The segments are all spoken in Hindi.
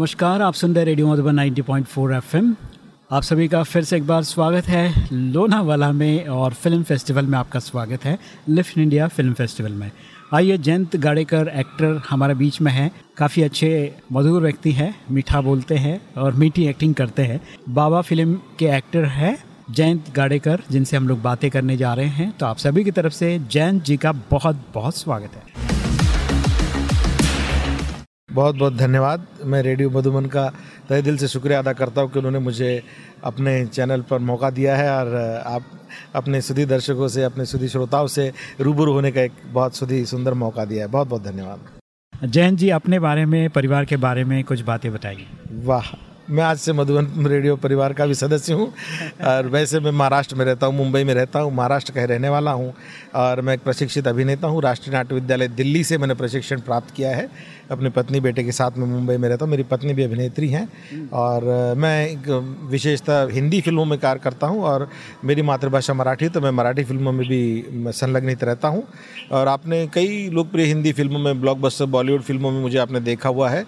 नमस्कार, आप सुन रहे रेडियो मधुबन 90.4 एफएम। आप सभी का फिर से एक बार स्वागत है लोनावाला में और फ़िल्म फेस्टिवल में आपका स्वागत है, लिफ्ट इंडिया फ़िल्म फेस्टिवल में। आइए, जयंत गाड़ेकर, एक्टर हमारे बीच में है। काफ़ी अच्छे, मधुर व्यक्ति है, मीठा बोलते हैं और मीठी एक्टिंग करते हैं। बाबा फ़िल्म के एक्टर है जयंत गाड़ेकर, जिनसे हम लोग बातें करने जा रहे हैं। तो आप सभी की तरफ़ से जयंत जी का बहुत बहुत स्वागत है। बहुत बहुत धन्यवाद। मैं रेडियो मधुबन का तहे दिल से शुक्रिया अदा करता हूँ कि उन्होंने मुझे अपने चैनल पर मौका दिया है और आप अपने सुधी दर्शकों से अपने सुधी श्रोताओं से रूबरू होने का एक बहुत सुधी सुंदर मौका दिया है। बहुत बहुत धन्यवाद। जयंत जी अपने बारे में परिवार के बारे में कुछ बातें बताइए। वाह मैं आज से मधुबन रेडियो परिवार का भी सदस्य हूँ और वैसे मैं महाराष्ट्र में रहता हूँ मुंबई में रहता हूँ महाराष्ट्र का रहने वाला हूँ और मैं एक प्रशिक्षित अभिनेता हूँ। राष्ट्रीय नाट्य विद्यालय दिल्ली से मैंने प्रशिक्षण प्राप्त किया है। अपनी पत्नी बेटे के साथ में मुंबई में रहता हूँ। मेरी पत्नी भी अभिनेत्री हैं और मैं एक विशेषता हिंदी फ़िल्मों में कार्य करता हूँ और मेरी मातृभाषा मराठी तो मैं मराठी फ़िल्मों में भी संलग्नित रहता हूँ। और आपने कई लोकप्रिय हिंदी फ़िल्मों में, ब्लॉकबस्टर, बॉलीवुड फ़िल्मों में मुझे आपने देखा हुआ है।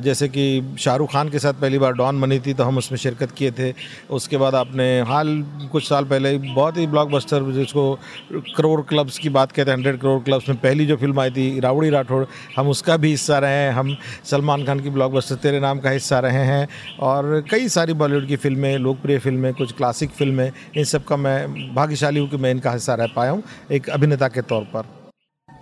जैसे कि शाहरुख खान के साथ पहली बार डॉन बनी थी तो हम उसमें शिरकत किए थे। उसके बाद आपने हाल कुछ साल पहले बहुत ही ब्लॉकबस्टर, जिसको करोड़ क्लब्स की बात कहते हैं, हंड्रेड करोड़ क्लब्स में पहली जो फ़िल्म आई थी, रावड़ी राठौड़, हम उसका भी हिस्सा रहे हैं। हम सलमान खान की ब्लॉकबस्टर तेरे नाम का हिस्सा रहे हैं। और कई सारी बॉलीवुड की फ़िल्में, लोकप्रिय फ़िल्में, कुछ क्लासिक फ़िल्में, इन सब का मैं, भाग्यशाली हूँ कि मैं इनका हिस्सा रह पाया हूँ एक अभिनेता के तौर पर।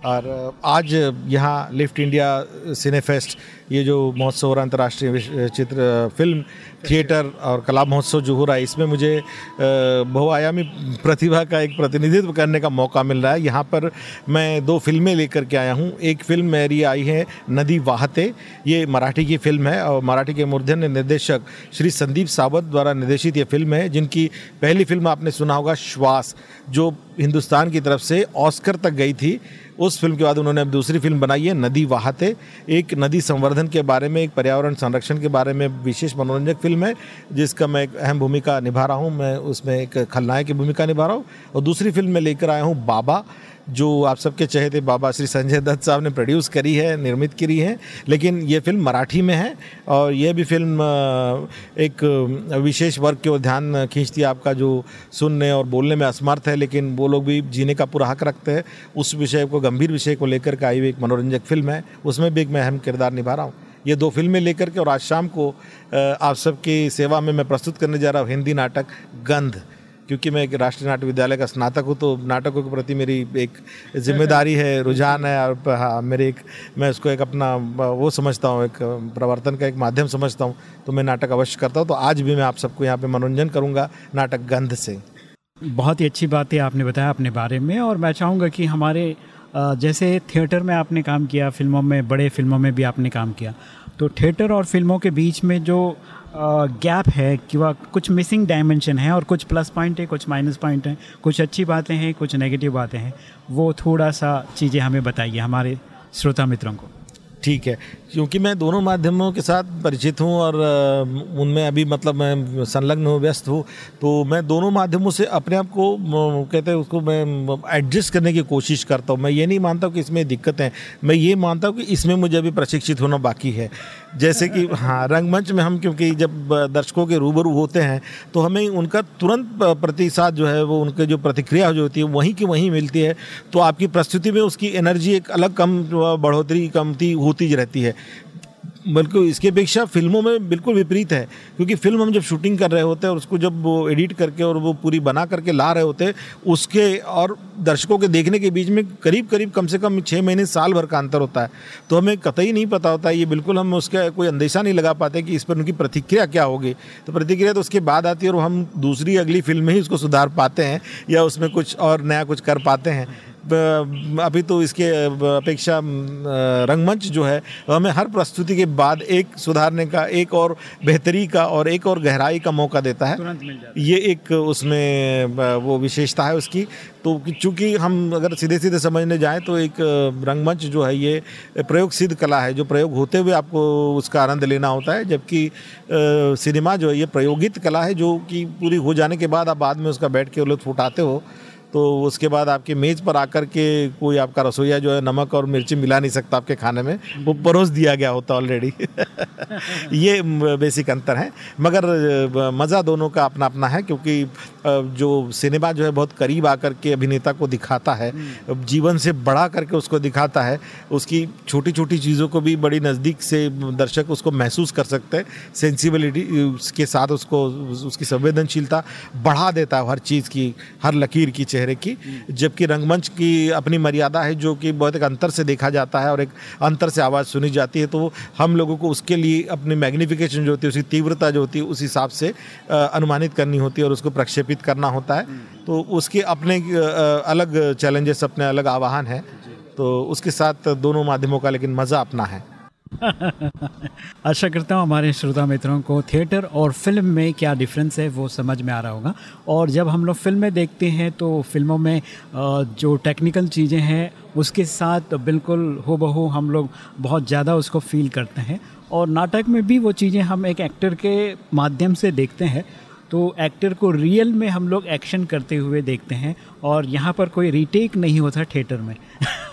और आज यहाँ लिफ्ट इंडिया सिनेफेस्ट ये जो महोत्सव हो रहा अंतर्राष्ट्रीय चित्र फ़िल्म, थिएटर और कला महोत्सव जो हो रहा है, इसमें मुझे बहुआयामी प्रतिभा का एक प्रतिनिधित्व करने का मौका मिल रहा है। यहाँ पर मैं दो फ़िल्में लेकर के आया हूँ। एक फ़िल्म मेरी आई है, नदी वाहते। ये मराठी की फ़िल्म है और मराठी के मूर्धन्य निर्देशक श्री संदीप सावत द्वारा निर्देशित ये फ़िल्म है, जिनकी पहली फ़िल्म आपने सुना होगा, श्वास, जो हिंदुस्तान की तरफ़ से ऑस्कर तक गई थी। उस फ़िल्म के बाद उन्होंने अब दूसरी फ़िल्म बनाई है, नदी वाहते। एक नदी संवर्धन के बारे में, एक पर्यावरण संरक्षण के बारे में विशेष मनोरंजक फ़िल्म है, जिसका मैं एक अहम भूमिका निभा रहा हूँ। मैं उसमें एक खलनायक की भूमिका निभा रहा हूँ। और दूसरी फ़िल्म में लेकर आया हूँ, बाबा। जो आप सबके चहेते बाबा श्री संजय दत्त साहब ने प्रोड्यूस करी है, निर्मित करी है, लेकिन ये फ़िल्म मराठी में है और ये भी फ़िल्म एक विशेष वर्ग की ओर ध्यान खींचती है आपका जो सुनने और बोलने में असमर्थ है, लेकिन वो लोग भी जीने का पूरा हक रखते हैं। उस विषय को, गंभीर विषय को लेकर के आई हुई एक मनोरंजक फ़िल्म है। उसमें भी एक मैं अहम किरदार निभा रहा हूँ। ये दो फ़िल्में लेकर के और आज शाम को आप सबकी सेवा में मैं प्रस्तुत करने जा रहा हूँ, हिंदी नाटक गंध। क्योंकि मैं एक राष्ट्रीय नाट्य विद्यालय का स्नातक हूँ तो नाटकों के प्रति मेरी एक ज़िम्मेदारी है, रुझान है, और हाँ मेरे एक मैं उसको एक अपना, वो समझता हूँ, एक प्रवर्तन का एक माध्यम समझता हूँ तो मैं नाटक अवश्य करता हूँ तो आज भी मैं आप सबको यहाँ पर मनोरंजन करूँगा, नाटक गंध से। बहुत ही अच्छी बात है आपने बताया अपने बारे में, और मैं चाहूँगा कि हमारे जैसे थिएटर में आपने काम किया, फ़िल्मों में, बड़े फ़िल्मों में भी आपने काम किया तो थिएटर और फ़िल्मों के बीच में जो गैप है कि वह कुछ मिसिंग डायमेंशन है और कुछ प्लस पॉइंट है, कुछ माइनस पॉइंट है। कुछ अच्छी बातें हैं, कुछ नेगेटिव बातें हैं। वो थोड़ा सा चीज़ें हमें बताइए, हमारे श्रोता मित्रों को। ठीक है। क्योंकि मैं दोनों माध्यमों के साथ परिचित हूँ और उनमें अभी मतलब मैं संलग्न हूँ व्यस्त हूँ तो मैं दोनों माध्यमों से अपने आप को कहते हैं उसको मैं एडजस्ट करने की कोशिश करता हूँ। मैं ये नहीं मानता हूँ कि इसमें दिक्कत है मैं ये मानता हूँ कि इसमें मुझे अभी प्रशिक्षित होना बाकी है। जैसे कि हाँ रंगमंच में हम क्योंकि जब दर्शकों के रूबरू होते हैं तो हमें उनका तुरंत प्रतिसाद जो है वो उनके जो प्रतिक्रिया जो होती है वहीं की वहीं मिलती है तो आपकी प्रस्तुति में उसकी एनर्जी एक अलग कम बढ़ोतरी कमती होती रहती है। बल्कि इसकी अपेक्षा फ़िल्मों में बिल्कुल विपरीत है, क्योंकि फ़िल्म हम जब शूटिंग कर रहे होते हैं और उसको जब वो एडिट करके और वो पूरी बना करके ला रहे होते हैं, उसके और दर्शकों के देखने के बीच में करीब करीब कम से कम छः महीने, साल भर का अंतर होता है। तो हमें कतई नहीं पता होता, ये बिल्कुल हम उसका कोई अंदेशा नहीं लगा पाते कि इस पर उनकी प्रतिक्रिया क्या होगी। तो प्रतिक्रिया तो उसके बाद आती है और हम दूसरी अगली फ़िल्म में ही उसको सुधार पाते हैं या उसमें कुछ और नया कुछ कर पाते हैं। अभी तो इसके अपेक्षा रंगमंच जो है हमें हर प्रस्तुति के बाद एक सुधारने का एक और बेहतरी का और एक और गहराई का मौका देता है। ये एक उसमें वो विशेषता है उसकी। तो चूँकि हम अगर सीधे सीधे समझने जाएँ तो एक रंगमंच जो है ये प्रयोग सिद्ध कला है। जो प्रयोग होते हुए आपको उसका आनंद लेना होता है जबकि सिनेमा जो है ये प्रयोगित कला है जो कि पूरी हो जाने के बाद आप बाद में उसका बैठ के लुत्फ उठाते हो। तो उसके बाद आपके मेज़ पर आकर के कोई आपका रसोईया जो है नमक और मिर्ची मिला नहीं सकता आपके खाने में वो परोस दिया गया होता ऑलरेडी ये बेसिक अंतर है। मगर मज़ा दोनों का अपना अपना है क्योंकि जो सिनेमा जो है बहुत करीब आकर के अभिनेता को दिखाता है जीवन से बढ़ा करके उसको दिखाता है उसकी छोटी छोटी चीज़ों को भी बड़ी नज़दीक से दर्शक उसको महसूस कर सकते हैं सेंसिबिलिटी के साथ उसको उसकी संवेदनशीलता बढ़ा देता है हर चीज़ की हर लकीर की चेहरे की, जबकि रंगमंच की अपनी मर्यादा है जो कि बहुत एक अंतर से देखा जाता है और एक अंतर से आवाज़ सुनी जाती है। तो हम लोगों को उसके लिए अपनी मैग्निफिकेशन जो होती है उसकी तीव्रता जो होती है, उस हिसाब से अनुमानित करनी होती है और उसको प्रक्षेपित करना होता है। तो उसके अपने अलग चैलेंजेस अपने अलग आवाहन है। तो उसके साथ दोनों माध्यमों का लेकिन मज़ा अपना है। आशा करता हूँ हमारे श्रोता मित्रों को थिएटर और फ़िल्म में क्या डिफरेंस है वो समझ में आ रहा होगा। और जब हम लोग फ़िल्में देखते हैं तो फ़िल्मों में जो टेक्निकल चीज़ें हैं, उसके साथ बिल्कुल हो बहू हम लोग बहुत ज़्यादा उसको फील करते हैं। और नाटक में भी वो चीज़ें हम एक एक्टर के माध्यम से देखते हैं तो एक्टर को रियल में हम लोग एक्शन करते हुए देखते हैं। और यहाँ पर कोई रीटेक नहीं होता थिएटर में,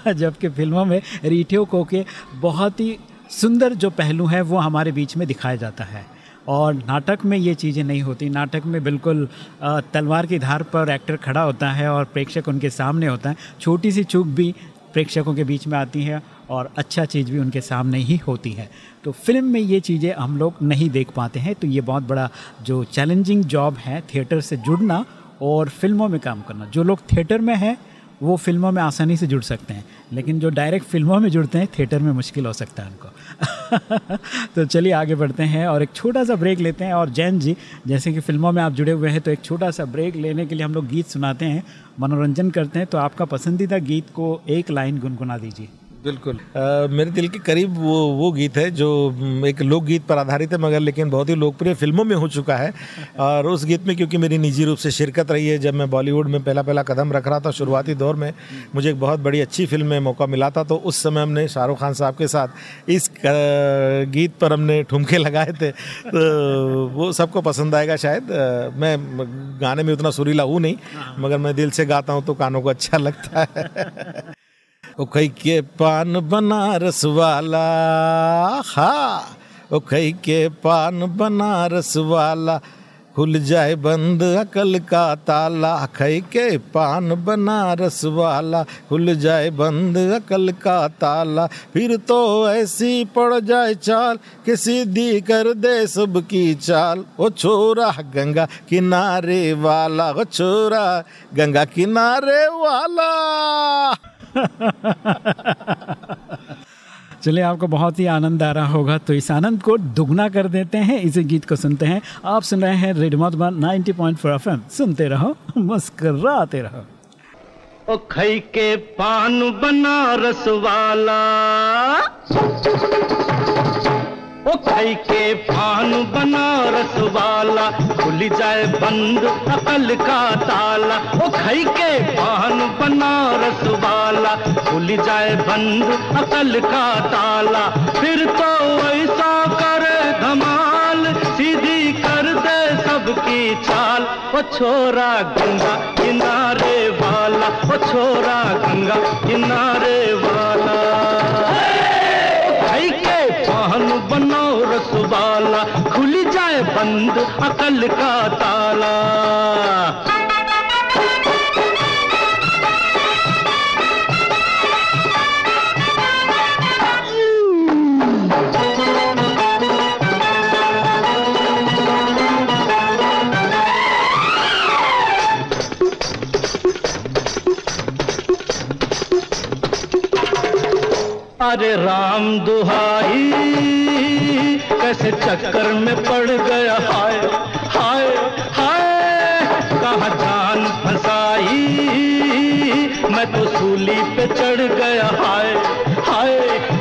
जबकि फ़िल्मों में रीटेक होके बहुत ही सुंदर जो पहलू है, वो हमारे बीच में दिखाया जाता है। और नाटक में ये चीज़ें नहीं होती। नाटक में बिल्कुल तलवार की धार पर एक्टर खड़ा होता है और प्रेक्षक उनके सामने होता है। छोटी सी चूक भी प्रेक्षकों के बीच में आती है और अच्छा चीज़ भी उनके सामने ही होती है। तो फ़िल्म में ये चीज़ें हम लोग नहीं देख पाते हैं तो ये बहुत बड़ा जो चैलेंजिंग जॉब है थिएटर से जुड़ना और फ़िल्मों में काम करना। जो लोग थिएटर में हैं वो फ़िल्मों में आसानी से जुड़ सकते हैं, लेकिन जो डायरेक्ट फ़िल्मों में जुड़ते हैं, थिएटर में मुश्किल हो सकता है उनको। तो चलिए आगे बढ़ते हैं और एक छोटा सा ब्रेक लेते हैं। और जैन जी, जैसे कि फ़िल्मों में आप जुड़े हुए हैं तो एक छोटा सा ब्रेक लेने के लिए हम लोग गीत सुनाते हैं, मनोरंजन करते हैं तो आपका पसंदीदा गीत को एक लाइन गुनगुना दीजिए। बिल्कुल। मेरे दिल के करीब वो वो गीत है जो एक लोकगीत पर आधारित है मगर लेकिन बहुत ही लोकप्रिय फ़िल्मों में हो चुका है। और उस गीत में क्योंकि मेरी निजी रूप से शिरकत रही है जब मैं बॉलीवुड में पहला पहला कदम रख रहा था शुरुआती दौर में मुझे एक बहुत बड़ी अच्छी फ़िल्म में मौका मिला था तो उस समय हमने शाहरुख खान साहब के साथ इस गीत पर हमने ठुमके लगाए थे। तो वो सबको पसंद आएगा शायद। मैं गाने में उतना सुरीला हूँ नहीं मगर मैं दिल से गाता हूँ तो कानों को अच्छा लगता है। ओ खई के पान बनारस वाला, हा। ओ खई के पान बनारस वाला, खुल जाए बंद अकल का ताला। खई के पान बनारस वाला, खुल जाए बंद अकल का ताला। फिर तो ऐसी पड़ जाए चाल कि सीधी कर दे सबकी चाल। ओ छोरा गंगा किनारे वाला, ओ छोरा गंगा किनारे वाला। चलिए, आपको बहुत ही आनंद आ रहा होगा। तो इस आनंद को दुगना कर देते हैं। इसी गीत को सुनते हैं। आप सुन रहे हैं रेड मधुबन 90.4 पॉइंट सुनते रहो, मुस्कराते रहो। ओ खई के पान बनारस वाला। ओ खाई के पान बनारस वाला, खुल जाए बंद अकल का ताला। ओ खाई के पान बनारस वाला, खुल जाए बंद अकल का ताला। फिर तो ऐसा करे धमाल, सीधी कर दे सबकी चाल। ओ छोरा गंगा किनारे वाला, ओ छोरा गंगा किनारे वाला। बंद अकल का ताला। अरे राम दुहाई। कैसे चक्कर में पड़ गया। हाय हाय हाय, कहा जान फंसाई? मैं तो सूली पे चढ़ गया। हाय हाय,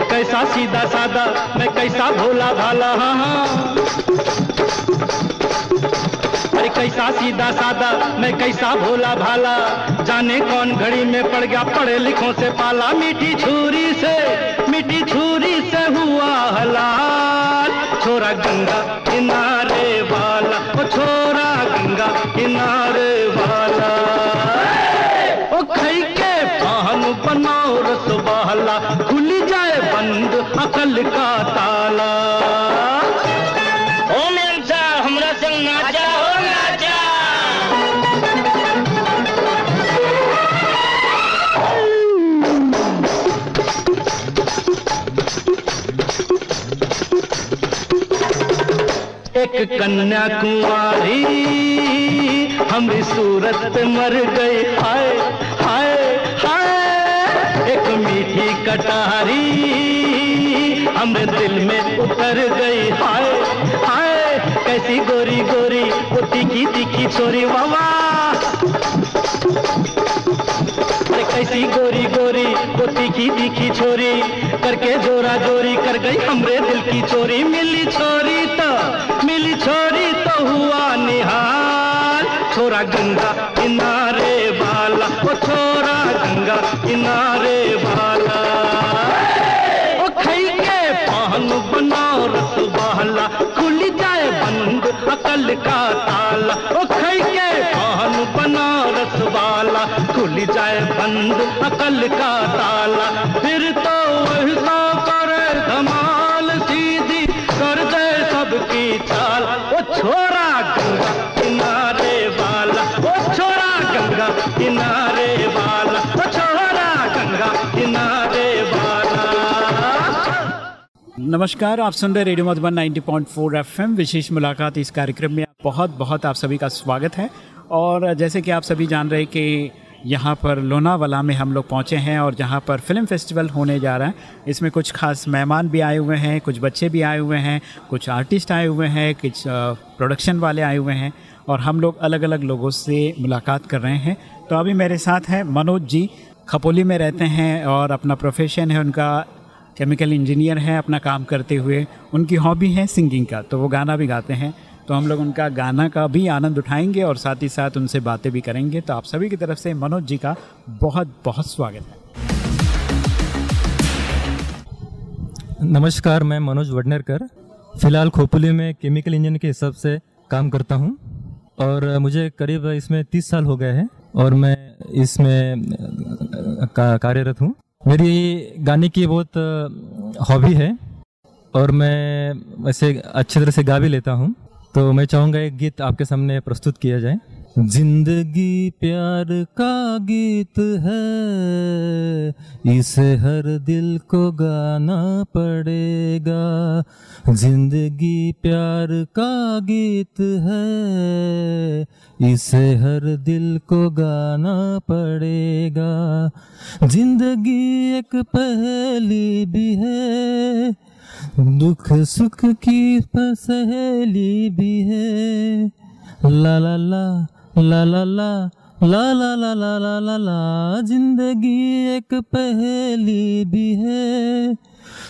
कैसा सीधा सादा मैं कैसा भोला भाला। हाँ हाँ। अरे कैसा सीधा सादा मैं कैसा भोला भाला। जाने कौन घड़ी में पड़ गया, पढ़े लिखों से पाला। मीठी छुरी से, मीठी छुरी से हुआ हलाल। छोरा गंगा किनारे वाला, ओ छोरा गंगा किनारे वाला। ओ खई के पान बनाओ रसवाला, खुल जाए बंद अकल का ताला। कन्या कुमारी हमारी सूरत मर गई हाय हाय हाय, एक मीठी कटारी हमरे दिल में उतर गई हाय हाय, कैसी गोरी गोरी पुती की दिखी छोरी वावा कैसी गोरी गोरी वो तीखी तीखी छोरी करके जोरा जोरी कर गई हमरे दिल की चोरी। मिली छोरी तो मिली छोरी तो हुआ निहाल। छोरा गंगा किनारे वाला वो छोरा गंगा किनारे वाला। ओ खई के पान बनाओ रस वाला खुल जाए बंद, अकल का ताला। ओ खई के पान बनारस वाला, खुल जाए बंद, अकल का ताला। नमस्कार, आप सुन रहे रेडियो मधुबन 90.4 एफएम। विशेष मुलाकात इस कार्यक्रम में। बहुत बहुत आप सभी का स्वागत है। और जैसे कि आप सभी जान रहे कि यहाँ पर लोनावाला में हम लोग पहुँचे हैं और जहाँ पर फ़िल्म फेस्टिवल होने जा रहा है। इसमें कुछ खास मेहमान भी आए हुए हैं, कुछ बच्चे भी आए हुए हैं, कुछ आर्टिस्ट आए हुए हैं, कुछ प्रोडक्शन वाले आए हुए हैं और हम लोग अलग अलग लोगों से मुलाकात कर रहे हैं। तो अभी मेरे साथ हैं मनोज जी, खपोली में रहते हैं और अपना प्रोफेशन है उनका केमिकल इंजीनियर हैं, अपना काम करते हुए। उनकी हॉबी है सिंगिंग का तो वो गाना भी गाते हैं। तो हम लोग उनका गाना का भी आनंद उठाएँगे और साथ ही साथ उनसे बातें भी करेंगे। तो आप सभी की तरफ़ से मनोज जी का बहुत बहुत स्वागत है। नमस्कार, मैं मनोज वडनेरकर। फ़िलहाल खोपली में केमिकल इंजन के हिसाब से काम करता हूँ। और मुझे करीब इसमें तीस साल हो गए हैं और मैं इसमें कार्यरत हूँ। मेरी गाने की बहुत हॉबी है और मैं वैसे अच्छे तरह से गा भी लेता हूँ। तो मैं चाहूँगा एक गीत आपके सामने प्रस्तुत किया जाए। ज़िंदगी प्यार का गीत है, इसे हर दिल को गाना पड़ेगा। ज़िंदगी प्यार का गीत है, इसे हर दिल को गाना पड़ेगा। ज़िंदगी एक पहेली भी है, दुख सुख की सहेली भी है। ला ला ला ला ला ला ला ला ला ला ला ला ला, ज़िंदगी एक पहेली भी है।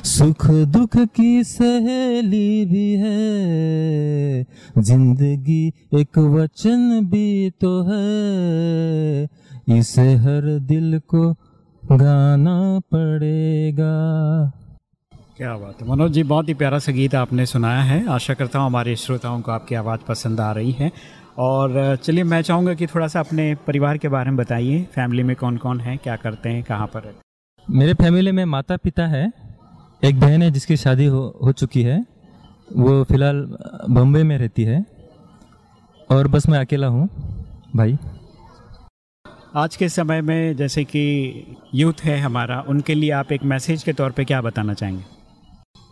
सुख दुख की सहेली भी है। ज़िंदगी एक वचन भी तो है। इसे हर दिल को गाना पड़ेगा। क्या बात है। मनोज जी, बहुत ही प्यारा सा गीत आपने सुनाया है। आशा करता हूँ हमारे श्रोताओं को आपकी आवाज़ पसंद आ रही है। और चलिए मैं चाहूँगा कि थोड़ा सा अपने परिवार के बारे में बताइए। फैमिली में कौन कौन है क्या करते हैं कहाँ पर रहते मेरे फैमिली में माता पिता है। एक बहन है जिसकी शादी हो हो चुकी है। वो फ़िलहाल बम्बई में रहती है। और बस मैं अकेला हूँ भाई। आज के समय में जैसे कि यूथ है हमारा उनके लिए आप एक मैसेज के तौर पे क्या बताना चाहेंगे?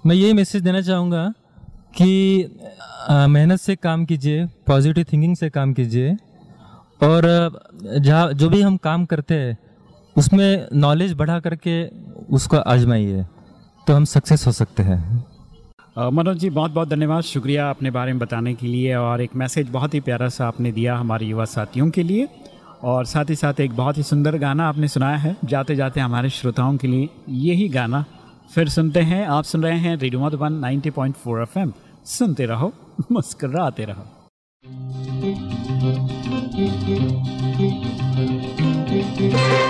मैं यही मैसेज देना चाहूँगा कि मेहनत से काम कीजिए पॉजिटिव थिंकिंग से काम कीजिए, और जहाँ, जो भी हम काम करते हैं, उसमें नॉलेज बढ़ा करके उसको आजमाइए तो हम सक्सेस हो सकते हैं। मनोज जी, बहुत बहुत धन्यवाद। शुक्रिया अपने बारे में बताने के लिए, और एक मैसेज बहुत ही प्यारा सा आपने दिया हमारे युवा साथियों के लिए, और साथ ही साथ एक बहुत ही सुंदर गाना आपने सुनाया है जाते जाते हमारे श्रोताओं के लिए यही गाना। फिर सुनते हैं, आप सुन रहे हैं रेडियो मधुबन 90.4 एफएम। सुनते रहो मुस्कराते रहो Thank you.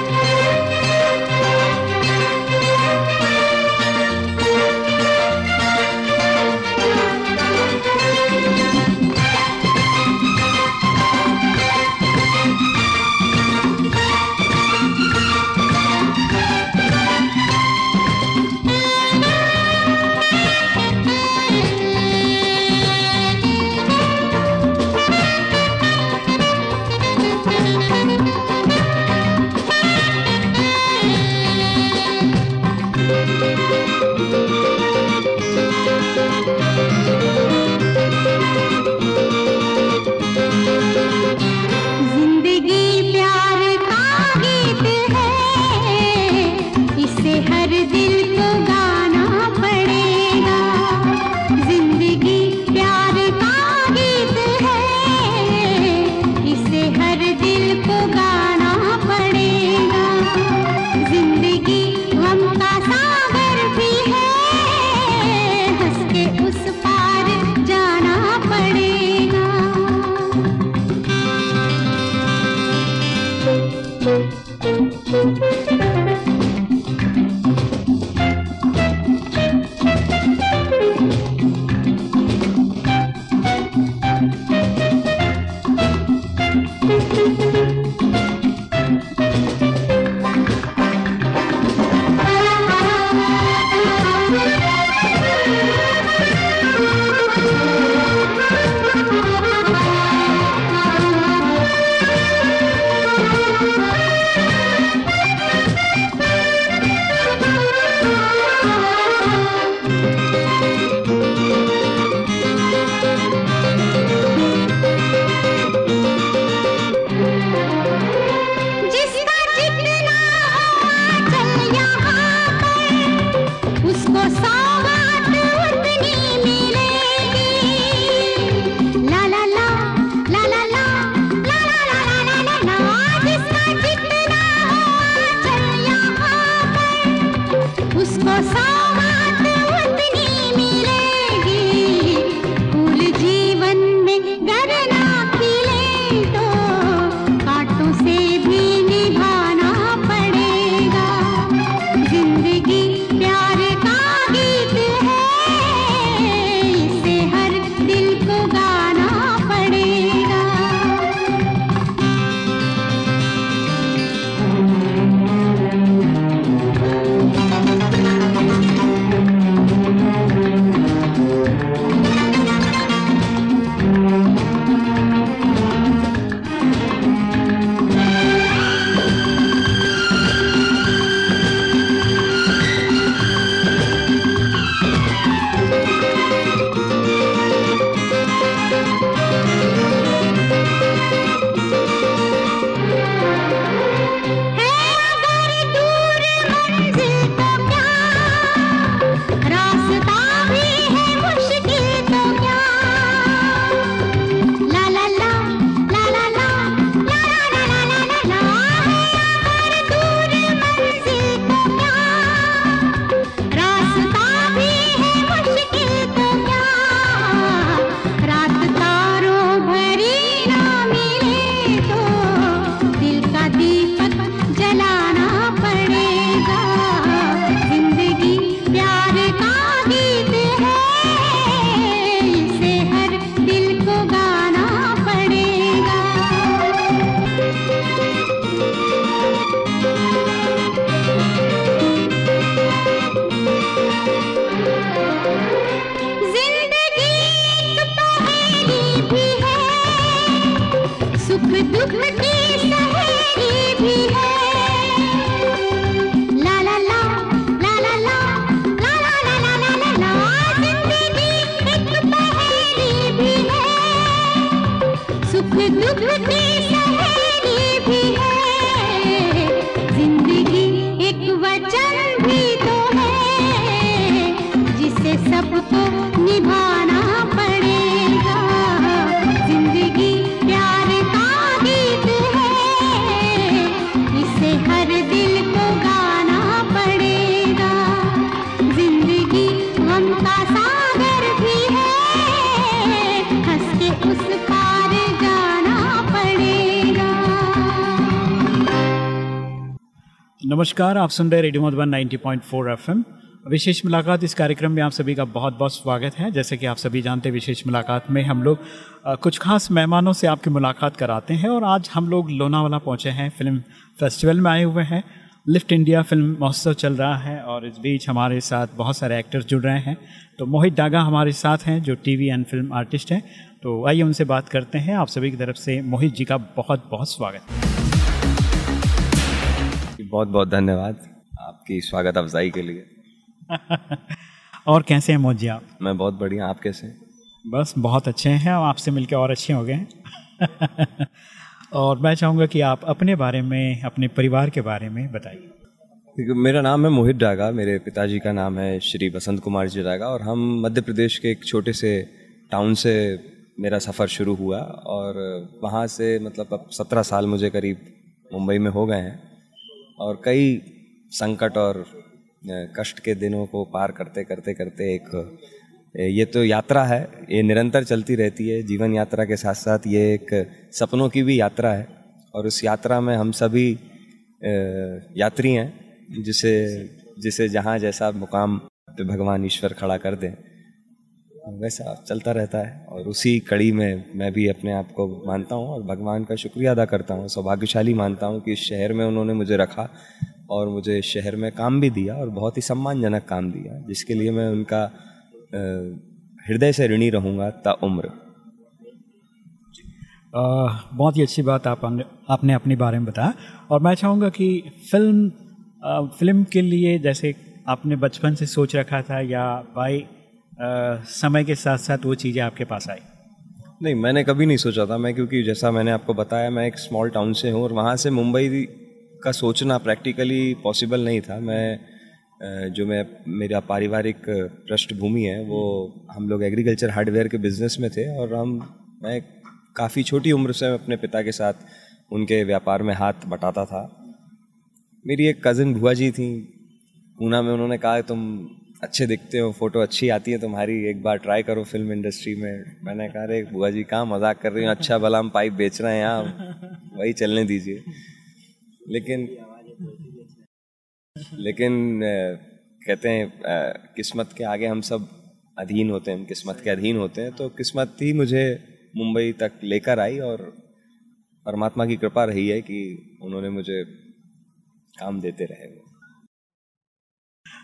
नमस्कार, आप सुन रहे रेडियो मधुबन 90.4 एफएम। विशेष मुलाकात इस कार्यक्रम में आप सभी का बहुत बहुत स्वागत है। जैसे कि आप सभी जानते हैं, विशेष मुलाकात में हम लोग कुछ खास मेहमानों से आपकी मुलाकात कराते हैं और आज हम लोग लोनावाला पहुँचे हैं। फ़िल्म फेस्टिवल में आए हुए हैं। लिफ्ट इंडिया फ़िल्म महोत्सव चल रहा है और इस बीच हमारे साथ बहुत सारे एक्टर्स जुड़ रहे हैं। तो मोहित डागा हमारे साथ हैं, जो टीवी एंड फ़िल्म आर्टिस्ट हैं। तो आइए उनसे बात करते हैं। आप सभी की तरफ़ से मोहित जी का बहुत बहुत स्वागत। है बहुत बहुत धन्यवाद आपकी स्वागत अफजाई के लिए। और कैसे हैं जी आप मैं बहुत बढ़िया आप कैसे हैं? बस बहुत अच्छे हैं और आपसे मिलकर और अच्छे हो गए हैं। और मैं चाहूँगा कि आप अपने बारे में अपने परिवार के बारे में बताइए। मेरा नाम है मोहित डागा मेरे पिताजी का नाम है श्री बसंत कुमार जी डागा और हम मध्य प्रदेश के एक छोटे से टाउन से मेरा सफ़र शुरू हुआ और वहाँ से मतलब अब सत्रह साल मुझे करीब मुंबई में हो गए हैं। और कई संकट और कष्ट के दिनों को पार करते करते करते एक ये तो यात्रा है, ये निरंतर चलती रहती है। जीवन यात्रा के साथ साथ ये एक सपनों की भी यात्रा है और उस यात्रा में हम सभी यात्री हैं, जिसे जिसे जहाँ जैसा मुकाम पे भगवान ईश्वर खड़ा कर दें। वैसा चलता रहता है और उसी कड़ी में मैं भी अपने आप को मानता हूँ और भगवान का शुक्रिया अदा करता हूँ सौभाग्यशाली मानता हूँ कि इस शहर में उन्होंने मुझे रखा और मुझे इस शहर में काम भी दिया और बहुत ही सम्मानजनक काम दिया जिसके लिए मैं उनका हृदय से ऋणी रहूँगा ता उम्र। अ, बहुत ही अच्छी बात आप आपने अपने बारे में बताया और मैं चाहूँगा कि फ़िल्म अ, फ़िल्म के लिए जैसे आपने बचपन से सोच रखा था या अ, समय के साथ साथ वो चीज़ें आपके पास आई। नहीं, मैंने कभी नहीं सोचा था मैं, क्योंकि जैसा मैंने आपको बताया, मैं एक स्मॉल टाउन से हूँ और वहाँ से मुंबई का सोचना प्रैक्टिकली पॉसिबल नहीं था। मैं जो मैं, मेरा पारिवारिक पृष्ठभूमि है, वो हम लोग एग्रीकल्चर हार्डवेयर के बिज़नेस में थे और हम, मैं काफ़ी छोटी उम्र से अपने पिता के साथ उनके व्यापार में हाथ बटाता था। मेरी एक कज़न भुआ जी थी। पूना में उन्होंने कहा, तुम अच्छे दिखते हो, फ़ोटो अच्छी आती है तुम्हारी एक बार ट्राई करो फ़िल्म इंडस्ट्री में। मैंने कहा, अरे, बुआ जी कहाँ मज़ाक कर रही हूँ? अच्छा भला हम पाइप बेच रहे हैं यहाँ वही चलने दीजिए। लेकिन लेकिन कहते हैं किस्मत के आगे हम सब अधीन होते हैं। किस्मत के अधीन होते हैं तो किस्मत ही मुझे मुंबई तक लेकर आई और परमात्मा की कृपा रही है कि उन्होंने मुझे काम देते रहे। वो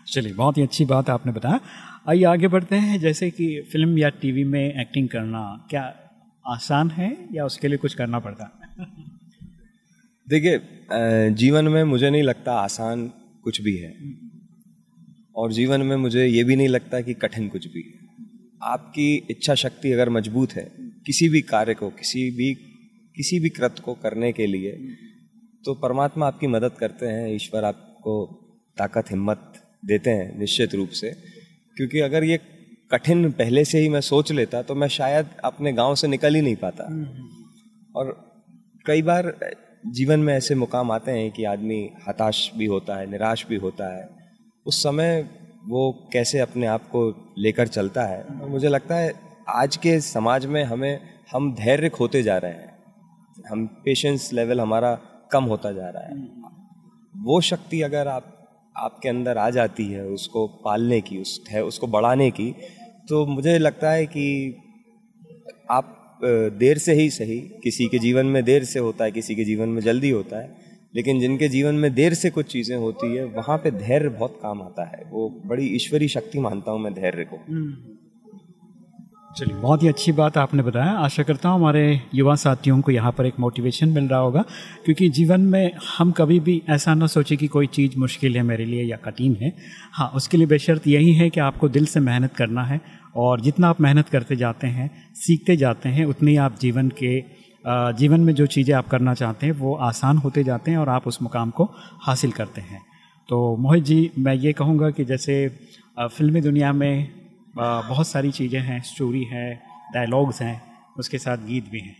चलिए, बहुत ही अच्छी बात आपने बताया। आइए आगे बढ़ते हैं। जैसे कि फ़िल्म या टीवी में एक्टिंग करना क्या आसान है या उसके लिए कुछ करना पड़ता है? देखिए जीवन में मुझे नहीं लगता आसान कुछ भी है। और जीवन में मुझे ये भी नहीं लगता कि कठिन कुछ भी है। आपकी इच्छा शक्ति अगर मज़बूत है, किसी भी कार्य को, किसी भी किसी भी कृत को करने के लिए तो परमात्मा आपकी मदद करते हैं। ईश्वर आपको ताकत, हिम्मत देते हैं निश्चित रूप से। क्योंकि अगर ये कठिन पहले से ही मैं सोच लेता तो मैं शायद अपने गाँव से निकल ही नहीं पाता। और कई बार जीवन में ऐसे मुकाम आते हैं कि आदमी हताश भी होता है निराश भी होता है। उस समय वो कैसे अपने आप को लेकर चलता है? और मुझे लगता है आज के समाज में हमें हम धैर्य खोते जा रहे हैं। हम पेशेंस लेवल हमारा कम होता जा रहा है। वो शक्ति अगर आप आपके अंदर आ जाती है उसको पालने की, उस है उसको बढ़ाने की तो मुझे लगता है कि आप देर से ही सही, किसी के जीवन में देर से होता है, किसी के जीवन में जल्दी होता है, लेकिन जिनके जीवन में देर से कुछ चीज़ें होती है, वहाँ पे धैर्य बहुत काम आता है, वो बड़ी ईश्वरी शक्ति मानता हूँ मैं धैर्य को। चलिए, बहुत ही अच्छी बात आपने बताया। आशा करता हूँ हमारे युवा साथियों को यहाँ पर एक मोटिवेशन मिल रहा होगा, क्योंकि जीवन में हम कभी भी ऐसा ना सोचें कि कोई चीज़ मुश्किल है मेरे लिए या कठिन है। हाँ उसके लिए बेशर्त यही है कि आपको दिल से मेहनत करना है, और जितना आप मेहनत करते जाते हैं, सीखते जाते हैं, उतनी आप जीवन के जीवन में जो चीज़ें आप करना चाहते हैं, वो आसान होते जाते हैं और आप उस मुकाम को हासिल करते हैं। तो मोहित जी, मैं ये कहूँगा कि जैसे फिल्मी दुनिया में बहुत सारी चीज़ें हैं स्टोरी है डायलॉग्स हैं, उसके साथ गीत भी हैं।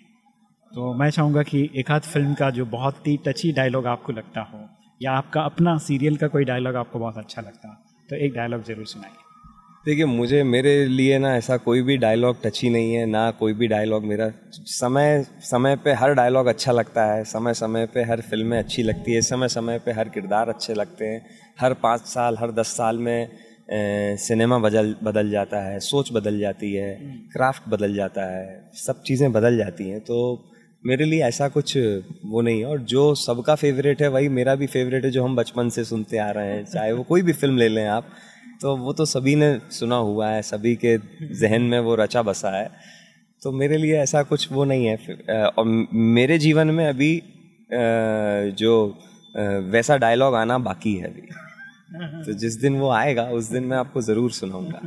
तो मैं चाहूँगा कि एक आध फ़िल्म का जो बहुत ही टची डायलॉग आपको लगता हो, या आपका अपना सीरियल का कोई डायलॉग आपको बहुत अच्छा लगता हो तो एक डायलॉग ज़रूर सुनाइए। देखिए, मुझे, मेरे लिए ना ऐसा कोई भी डायलॉग टची नहीं है, ना कोई भी डायलॉग मेरा, समय समय पे हर डायलॉग अच्छा लगता है, समय समय पे हर फ़िल्में अच्छी लगती है, समय समय पे हर किरदार अच्छे लगते हैं, हर पाँच साल, हर दस साल में सिनेमा बदल बदल जाता है सोच बदल जाती है क्राफ्ट बदल जाता है सब चीज़ें बदल जाती हैं तो मेरे लिए ऐसा कुछ वो नहीं है। और जो सबका फेवरेट है वही मेरा भी फेवरेट है जो हम बचपन से सुनते आ रहे हैं चाहे वो कोई भी फ़िल्म ले लें आप तो वो तो सभी ने सुना हुआ है सभी के जहन में वो रचा बसा है। तो मेरे लिए ऐसा कुछ वो नहीं है। और मेरे जीवन में अभी जो वैसा डायलॉग आना बाकी है अभी। तो जिस दिन वो आएगा उस दिन मैं आपको ज़रूर सुनाऊँगा।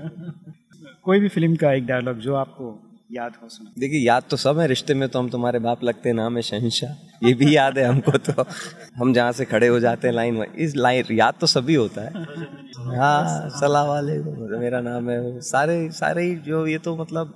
कोई भी फ़िल्म का एक डायलॉग जो आपको याद हो सुना। देखिए याद तो सब है रिश्ते में तो हम तुम्हारे बाप लगते नाम है शहनशाह ये भी याद है हमको तो। हम जहाँ से खड़े हो जाते हैं लाइन में इस लाइन याद तो सभी होता है। हाँ सलाह वाले मेरा नाम है वो। सारे सारे ही जो ये तो मतलब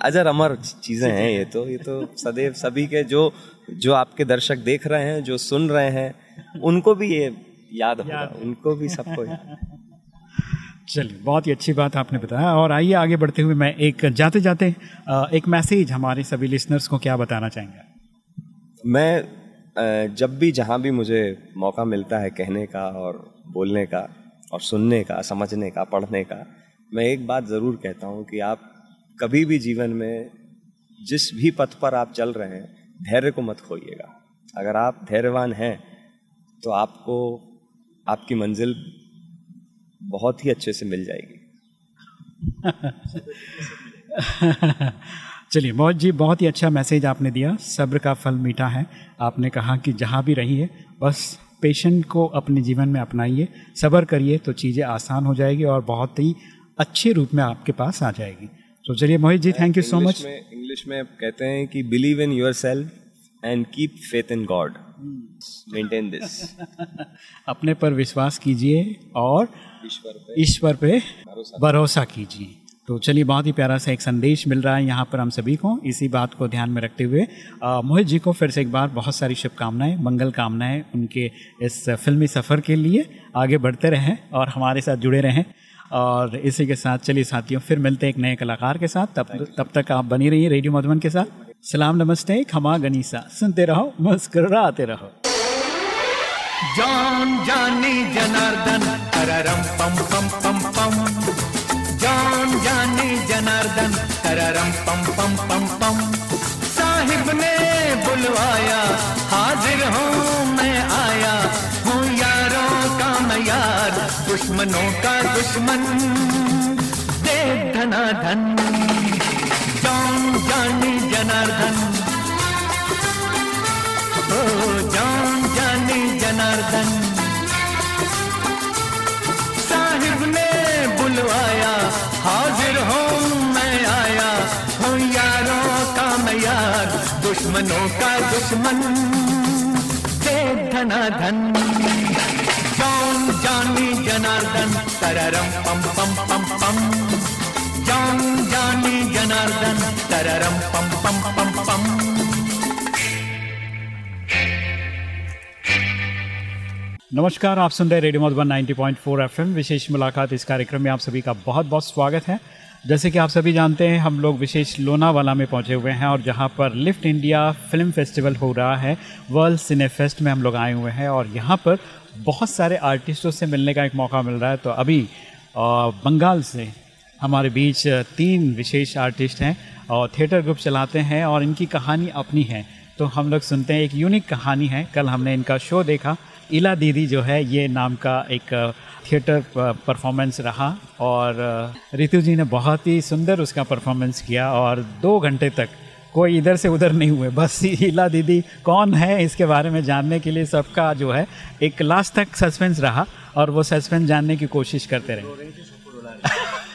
अजर अमर चीज़ें हैं ये तो। ये तो सदैव सभी के जो जो आपके दर्शक देख रहे हैं जो सुन रहे हैं उनको भी ये याद होगा उनको भी सबको याद। चलिए बहुत ही अच्छी बात आपने बताया। और आइए आगे बढ़ते हुए मैं एक जाते जाते एक मैसेज हमारे सभी लिसनर्स को क्या बताना चाहेंगे? मैं जब भी जहाँ भी मुझे मौका मिलता है कहने का और बोलने का और सुनने का समझने का पढ़ने का मैं एक बात ज़रूर कहता हूँ कि आप कभी भी जीवन में जिस भी पथ पर आप चल रहे हैं धैर्य को मत खोइएगा। अगर आप धैर्यवान हैं तो आपको आपकी मंजिल बहुत ही अच्छे से मिल जाएगी। चलिए मोहन जी बहुत ही अच्छा मैसेज आपने दिया। सब्र का फल मीठा है। आपने कहा कि जहाँ भी रहिए बस पेशेंट को अपने जीवन में अपनाइए। सब्र करिए तो चीज़ें आसान हो जाएगी और बहुत ही अच्छे रूप में आपके पास आ जाएगी। तो चलिए Mohit ji thank you so much English में कहते हैं कि believe in yourself and keep faith in God maintain this अपने पर विश्वास कीजिए और ईश्वर पे पे भरोसा कीजिए। तो चलिए बहुत ही प्यारा सा एक संदेश मिल रहा है यहाँ पर हम सभी को इसी बात को ध्यान में रखते हुए। मोहित जी को फिर से एक बार बहुत सारी शुभकामनाएँ मंगल कामनाएँ उनके इस फिल्मी सफ़र के लिए। आगे बढ़ते रहें और हमारे साथ जुड़े रहें। और इसी के साथ चलिए साथियों फिर मिलते हैं एक नए कलाकार के साथ। तब तब तक आप बनी रहिए रेडियो मधुबन के साथ। सलाम नमस्ते, खमा गनीसा। सुनते रहो, मुस्कुराते रहो। जान जानी जनार्दन तररम पम पम पम पम। जान जानी जनार्दन तररम पम पम पम पम। साहिब ने बुलवाया, हाजिर हूँ मैं आया। हूँ यारों का मैं यार दुश्मनों का दुश्मन। दे धना धन जान जानी जनार्दन। ओ जान जानी जनार्दन। साहिब ने बुलवाया, हाजिर हूँ मैं आया। हूँ यारों का मैं यार दुश्मनों का दुश्मन। दे धना धन जान जानी जनार्दन, तररम पम पम पम पम। जान जानी जनार्दन, तररम पम पम पम पम। नमस्कार, आप सुन रहे रेडियो मधुबन 90.4 एफएम। विशेष मुलाकात इस कार्यक्रम में आप सभी का बहुत बहुत स्वागत है। जैसे कि आप सभी जानते हैं, हम लोग विशेष लोनावाला में पहुँचे हुए हैं और जहाँ पर लिफ्ट इंडिया फ़िल्म फेस्टिवल हो रहा है, वर्ल्ड सिने फेस्ट में हम लोग आए हुए हैं और यहाँ पर बहुत सारे आर्टिस्टों से मिलने का एक मौका मिल रहा है। तो अभी बंगाल से हमारे बीच तीन विशेष आर्टिस्ट हैं और थिएटर ग्रुप चलाते हैं और इनकी कहानी अपनी है। तो हम लोग सुनते हैं एक यूनिक कहानी है। कल हमने इनका शो देखा। इला दीदी जो है, ये नाम का एक थिएटर परफॉर्मेंस रहा और रितु जी ने बहुत ही सुंदर उसका परफॉर्मेंस किया और दो घंटे तक कोई इधर से उधर नहीं हुए। बस इला दीदी कौन है, इसके बारे में जानने के लिए सबका जो है, एक लास्ट तक सस्पेंस रहा और वो सस्पेंस जानने की कोशिश करते रहे।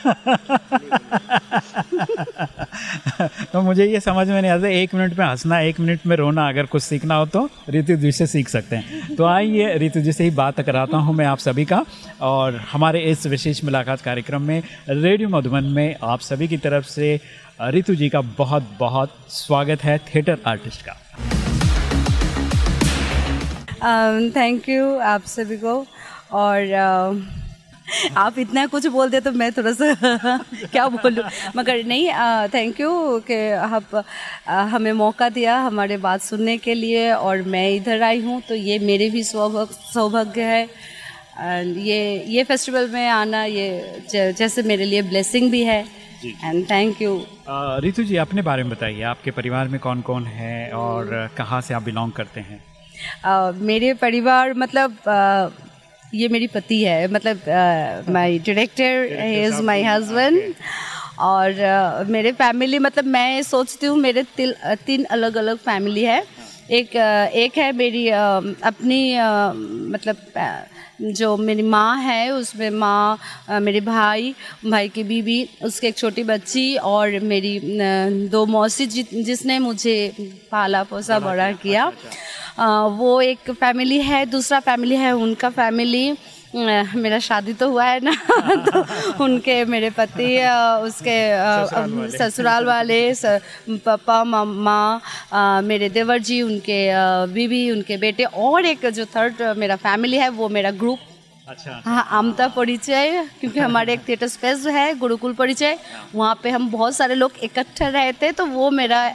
तो मुझे ये समझ में नहीं आता एक मिनट में हंसना एक मिनट में रोना अगर कुछ सीखना हो तो ऋतु जी से सीख सकते हैं। तो आइए ऋतु जी से ही बात कराता हूँ मैं आप सभी का और हमारे इस विशेष मुलाकात कार्यक्रम में रेडियो मधुबन में आप सभी की तरफ़ से ऋतु जी का बहुत बहुत स्वागत है थिएटर आर्टिस्ट का। थैंक यू Um, आप सभी को और अ, आप इतना कुछ बोल दे तो मैं थोड़ा सा क्या बोलूँ? मगर नहीं थैंक यू कि आप हमें मौका दिया हमारे बात सुनने के लिए और मैं इधर आई हूँ तो ये मेरे भी सौभाग्य सौभाग्य है। एंड ये ये फेस्टिवल में आना ये जैसे मेरे लिए ब्लेसिंग भी है। And thank you Ritu ji अपने बारे में बताइए आपके परिवार में कौन कौन है और कहाँ से आप बिलोंग करते हैं? अ, मेरे परिवार मतलब अ, ये मेरी पति है मतलब my director is my husband और uh, मेरे फैमिली मतलब मैं सोचती हूँ मेरे तिल, तीन अलग अलग फैमिली है। एक uh, एक है मेरी uh, अपनी uh, मतलब जो मेरी माँ है उसमें माँ मेरे भाई भाई की बीवी उसके एक छोटी बच्ची और मेरी दो मौसी जि, जिसने मुझे पाला पोसा बड़ा किया। आ, वो एक फैमिली है दूसरा फैमिली है उनका फैमिली। मेरा शादी तो हुआ है ना तो उनके मेरे पति उसके ससुराल वाले। स- पापा मम्मा मेरे देवर जी उनके बीवी उनके बेटे और एक जो थर्ड मेरा फैमिली है वो मेरा ग्रुप अच्छा। हाँ आमता परिचय क्योंकि हमारे एक थिएटर स्पेस है गुरुकुल परिचय वहाँ पे हम बहुत सारे लोग इकट्ठे रहते तो वो मेरा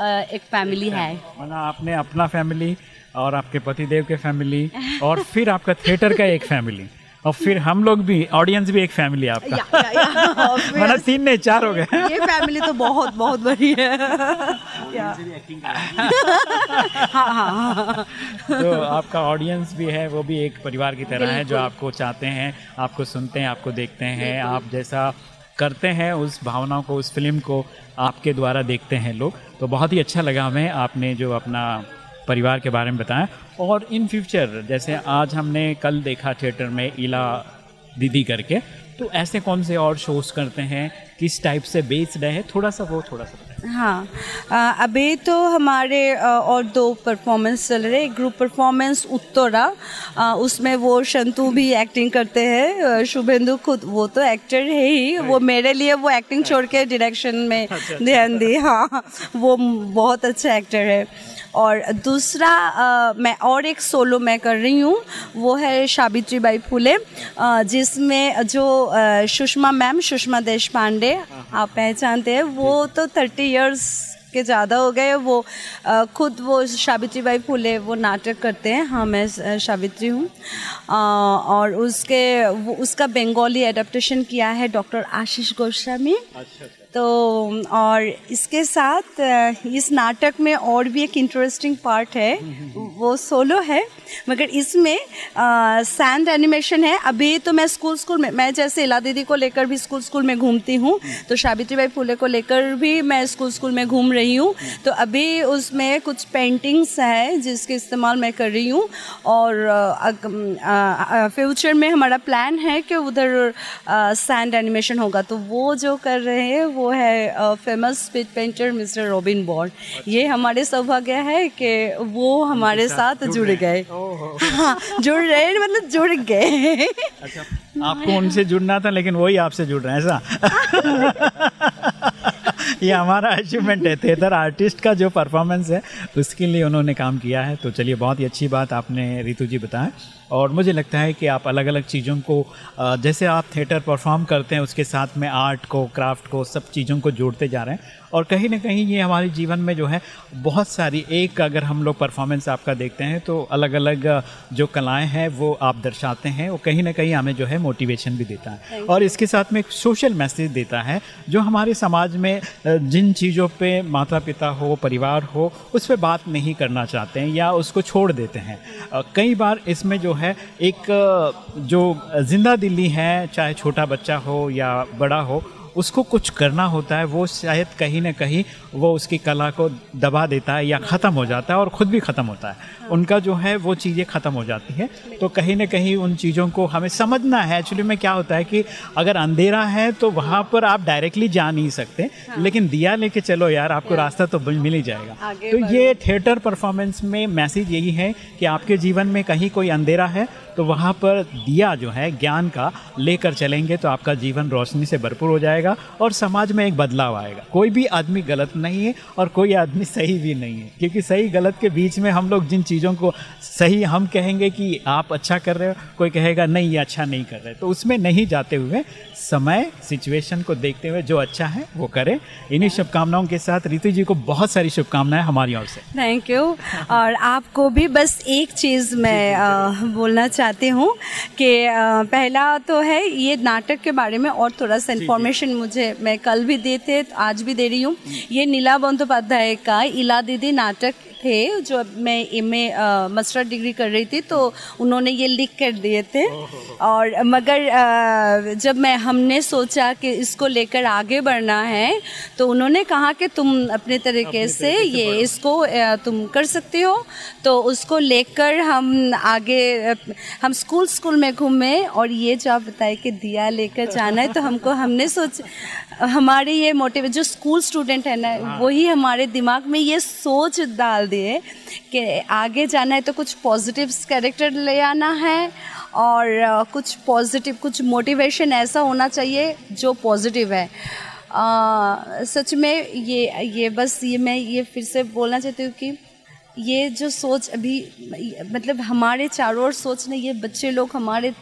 एक फैमिली है। मतलब आपने अपना फैमिली और आपके पति देव के फैमिली और फिर आपका थिएटर का एक फैमिली और फिर हम लोग भी ऑडियंस भी एक फैमिली आपका। या, या, या, तीन नहीं चार हो गए। ये फैमिली तो बहुत बहुत बड़ी है। हाँ हाँ हाँ तो आपका ऑडियंस भी है वो भी एक परिवार की तरह है जो आपको चाहते हैं आपको सुनते हैं आपको देखते हैं आप जैसा करते हैं उस भावना को उस फ़िल्म को आपके द्वारा देखते हैं लोग। तो बहुत ही अच्छा लगा हमें आपने जो अपना परिवार के बारे में बताएँ। और इन फ्यूचर जैसे आज हमने कल देखा थिएटर में इला दीदी करके तो ऐसे कौन से और शोज़ करते हैं? किस टाइप से बेस्ड है? थोड़ा सा वो थोड़ा सा हाँ अ, अभी तो हमारे अ, और दो परफॉर्मेंस चल रहे हैं। ग्रुप परफॉर्मेंस उत्तरा उसमें वो शंतु भी एक्टिंग करते हैं। शुभेंदु खुद वो तो एक्टर है ही। वो मेरे लिए वो एक्टिंग छोड़ के डायरेक्शन में ध्यान दी। हाँ वो बहुत अच्छा एक्टर है। और दूसरा अ, मैं और एक सोलो मैं कर रही हूँ वो है सावित्री बाई फूले जिसमें जो सुषमा मैम सुषमा देश पांडे आप पहचानते हैं वो तो थर्टी इयर्स के ज़्यादा हो गए वो अ, खुद वो सावित्री बाई फूले वो नाटक करते हैं हाँ मैं सावित्री हूँ और उसके वो उसका बंगाली एडेप्टेशन किया है डॉक्टर आशीष गोस्वामी। तो और इसके साथ इस नाटक में और भी एक इंटरेस्टिंग पार्ट है। वो सोलो है, मगर इसमें सैंड एनिमेशन है। अभी तो मैं स्कूल स्कूल में, मैं जैसे इला दीदी को लेकर भी स्कूल स्कूल में घूमती हूँ तो सावित्री बाई फुले को लेकर भी मैं स्कूल स्कूल में घूम रही हूँ। तो अभी उसमें कुछ पेंटिंग्स है जिसके इस्तेमाल मैं कर रही हूँ, और फ्यूचर में हमारा प्लान है कि उधर सैंड एनिमेशन होगा। तो वो जो कर रहे हैं, वो है famous speed painter mister Robin Bord ये हमारे सौभाग्य है कि वो हमारे साथ जुड़ गए। हाँ जुड़ रहे हैं, मतलब जुड़ गए। आपको उनसे जुड़ना था लेकिन वही आपसे जुड़ रहे हैं ऐसा? ये हमारा अचीवमेंट है थिएटर आर्टिस्ट का जो परफॉर्मेंस है उसके लिए उन्होंने काम किया है। तो चलिए बहुत ही अच्छी बात आपने रितु जी बताया। और मुझे लगता है कि आप अलग अलग चीज़ों को जैसे आप थिएटर परफॉर्म करते हैं उसके साथ में आर्ट को क्राफ्ट को सब चीज़ों को जोड़ते जा रहे हैं। और कहीं ना कहीं ये हमारे जीवन में जो है बहुत सारी एक अगर हम लोग परफॉर्मेंस आपका देखते हैं तो अलग अलग जो कलाएँ हैं वो आप दर्शाते हैं वो कहीं ना कहीं हमें जो है मोटिवेशन भी देता है। और इसके साथ में एक सोशल मैसेज देता है जो हमारे समाज में जिन चीज़ों पे माता पिता हो परिवार हो उस पर बात नहीं करना चाहते हैं या उसको छोड़ देते हैं। कई बार इसमें जो है। एक जो ज़िंदा दिल्ली है, चाहे छोटा बच्चा हो या बड़ा हो, उसको कुछ करना होता है, वो शायद कहीं ना कहीं वो उसकी कला को दबा देता है या ख़त्म हो जाता है और ख़ुद भी ख़त्म होता है। उनका जो है वो चीज़ें ख़त्म हो जाती है। तो कहीं ना कहीं उन चीज़ों को हमें समझना है। एक्चुअली में क्या होता है कि अगर अंधेरा है तो वहाँ पर आप डायरेक्टली जा नहीं सकते। लेकिन दिया लेके चलो यार आपको रास्ता तो मिल मिल ही जाएगा। तो ये थिएटर परफॉर्मेंस में मैसेज यही है कि आपके जीवन में कहीं कोई अंधेरा है तो वहाँ पर दिया जो है ज्ञान का लेकर चलेंगे तो आपका जीवन रोशनी से भरपूर हो जाएगा और समाज में एक बदलाव आएगा। कोई भी आदमी गलत नहीं है और कोई आदमी सही भी नहीं है। क्योंकि सही गलत के बीच में हम लोग जिन चीज़ों को सही हम कहेंगे कि आप अच्छा कर रहे हो, कोई कहेगा, नहीं, ये अच्छा नहीं कर रहे तो उसमें नहीं जाते हुए समय सिचुएशन को देखते हुए जो अच्छा है वो करें। इन्हीं शुभकामनाओं के साथ रितु जी को बहुत सारी शुभकामनाएँ हमारी ओर से। थैंक यू और आपको भी बस एक चीज़ मैं अ, बोलना चाहती हूँ कि पहला तो है ये नाटक के बारे में और थोड़ा सा इन्फॉर्मेशन मुझे मैं कल भी दी थे आज भी दे रही हूँ। ये नीला बंदोपाध्याय का इला दीदी नाटक थे जो मैं एम ए मास्टर डिग्री कर रही थी तो उन्होंने ये लिख कर दिए थे। और मगर अ, जब मैं हमने सोचा कि इसको लेकर आगे बढ़ना है तो उन्होंने कहा कि तुम अपने तरीके से ये इसको तुम कर सकती हो। तो उसको लेकर हम आगे हम स्कूल स्कूल में घूमे और ये जो आप बताए कि दिया लेकर जाना है तो हमको हमने सोच हमारे ये मोटिव जो स्कूल स्टूडेंट है ना वही हमारे दिमाग में ये सोच डाल दिए कि आगे जाना है तो कुछ पॉजिटिव कैरेक्टर ले आना है और कुछ पॉजिटिव कुछ मोटिवेशन ऐसा होना चाहिए जो पॉजिटिव है। अ, सच में ये ये बस ये मैं ये फिर से बोलना चाहती हूँ कि ये जो सोच अभी मतलब हमारे चारों ओर सोच नहीं ये बच्चे लोग हमारे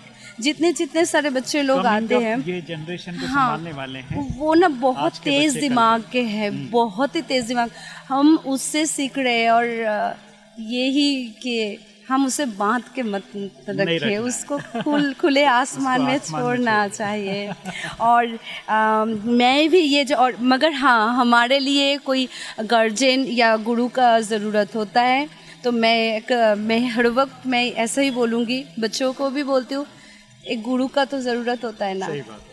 जितने जितने सारे बच्चे लोग Coming आते हैं ये जनरेशन को हाँ। संभालने वाले हैं वो ना बहुत तेज दिमाग के हैं बहुत ही तेज दिमाग। हम उससे सीख रहे हैं और अ, यही कि हम उसे बाँध के मत रखें उसको खुल खुले आसमान में छोड़ना चाहिए। और अ, मैं भी ये जो और मगर हाँ हमारे लिए कोई गार्जियन या गुरु का ज़रूरत होता है तो मैं एक- मैं हर वक्त मैं ऐसा ही बोलूँगी बच्चों को भी बोलती हूँ एक गुरु का तो ज़रूरत होता है ना।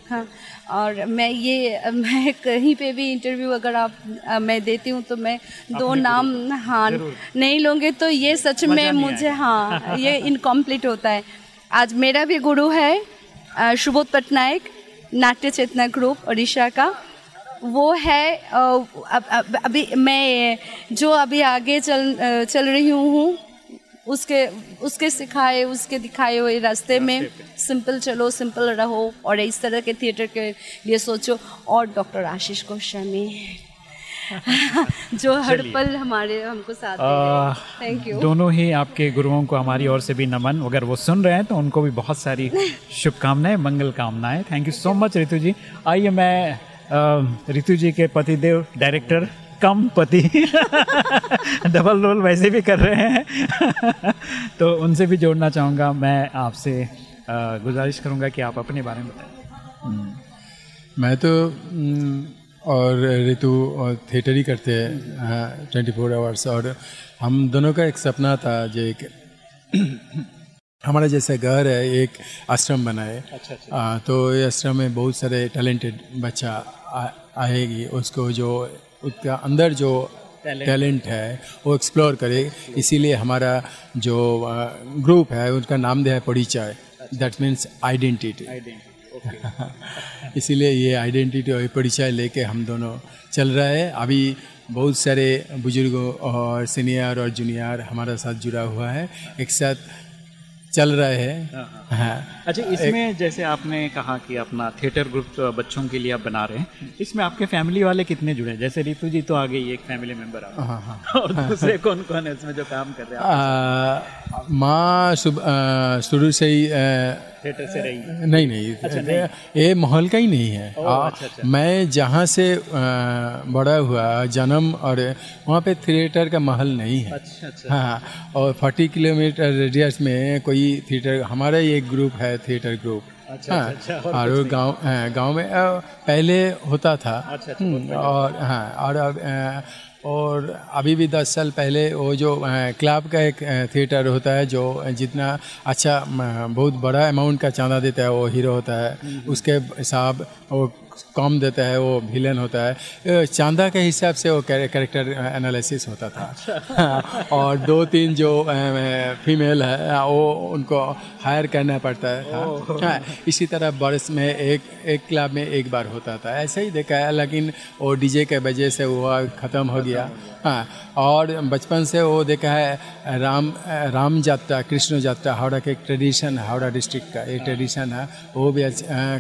हाँ। और मैं ये मैं कहीं पे भी इंटरव्यू अगर आप अ, मैं देती हूँ तो मैं दो नाम हाँ नहीं लूँगे तो ये सच में मुझे हाँ ये इनकम्प्लीट होता है। आज मेरा भी गुरु है सुबोध पटनायक नाट्य चेतना ग्रुप उड़ीसा का। वो है अब, अब, अभी मैं जो अभी आगे चल चल रही हूँ उसके उसके सिखाए उसके दिखाए हुए रास्ते में सिंपल चलो सिंपल रहो और इस तरह के थिएटर के लिए सोचो। और डॉक्टर आशीष गोस्वामी जो हर पल हमारे हमको साथ थैंक यू दोनों ही आपके गुरुओं को हमारी ओर से भी नमन। अगर वो सुन रहे हैं तो उनको भी बहुत सारी शुभकामनाएँ मंगल कामनाएँ। Thank you so much Ritu ji आइए मैं रितु जी के पतिदेव डायरेक्टर कम पति। डबल रोल वैसे भी कर रहे हैं। तो उनसे भी जोड़ना चाहूँगा। मैं आपसे गुजारिश करूँगा कि आप अपने बारे में बताएँ। मैं तो हम्म, और ऋतु और थिएटर ही करते हैं ट्वेंटी फोर आवर्स और हम दोनों का एक सपना था जो एक हमारा जैसा घर है एक आश्रम बना बनाए अच्छा, आ, तो ये आश्रम में बहुत सारे टैलेंटेड बच्चा आ, आएगी। उसको जो उसका अंदर जो टैलेंट है वो एक्सप्लोर करे। इसीलिए हमारा जो ग्रुप है उनका नाम दिया है परिचय। दैट मीन्स आइडेंटिटी इसीलिए ये आइडेंटिटी और परिचय लेके हम दोनों चल रहा है। अभी बहुत सारे बुज़ुर्गों और सीनियर और जूनियर हमारा साथ जुड़ा हुआ है। एक साथ चल रहे हैं। हाँ। अच्छा इसमें जैसे आपने कहा कि अपना थिएटर ग्रुप बच्चों के लिए आप बना रहे हैं इसमें आपके फैमिली वाले कितने जुड़े हैं? जैसे रितु जी तो आ गई एक फैमिली मेंबर आ हाँ हाँ। और दूसरे कौन कौन है इसमें जो काम कर रहे हैं? माँ सुब- आ, शुरू से ही थिएटर से रही नहीं नहीं अच्छा, नहीं। ये माहौल का ही नहीं है। आ, अच्छा, अच्छा। मैं जहाँ से बड़ा हुआ जन्म और वहाँ पे थिएटर का माहौल नहीं है। अच्छा अच्छा। हाँ और 40 किलोमीटर रेडियस में कोई थिएटर हमारा ये ग्रुप है थिएटर ग्रुप अच्छा, हाँ, अच्छा, और और वो गाँव हाँ, गाँव में पहले होता था। अच्छा, अच्छा, हम्म, और हाँ और अब और अभी भी दस साल पहले वो जो क्लब का एक थिएटर होता है जो जितना अच्छा बहुत बड़ा अमाउंट का चांदा देता है वो हीरो होता है। उसके हिसाब वो कम देता है वो विलन होता है। चांदा के हिसाब से वो कैरेक्टर एनालिसिस होता था। हाँ, और दो तीन जो फीमेल है वो उनको हायर करना पड़ता है हाँ, इसी तरह वर्ष में एक एक क्लब में एक बार होता था। ऐसे ही देखा है लेकिन वो डीजे के वजह से वो ख़त्म हो गया। हाँ और बचपन से वो देखा है राम राम यात्रा कृष्ण यात्रा हावड़ा के एक ट्रेडिशन हावड़ा डिस्ट्रिक्ट का एक ट्रेडिशन है वो भी